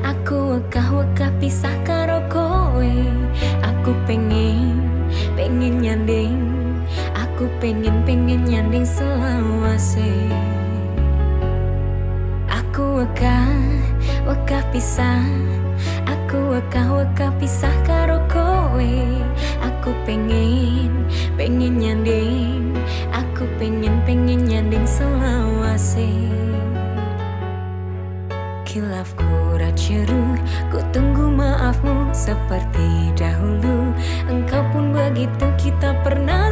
Aku wekah-wekah pisah karo kowe. Aku pengen, pengen nyanding. Aku pengen, pengen nyanding selawase. Aku wekah, wekah pisah. Aku wekah-wekah pisah karo kowe. Aku pengen, pengen nyanding. Aku seperti dahulu. Engkau pun begitu kita pernah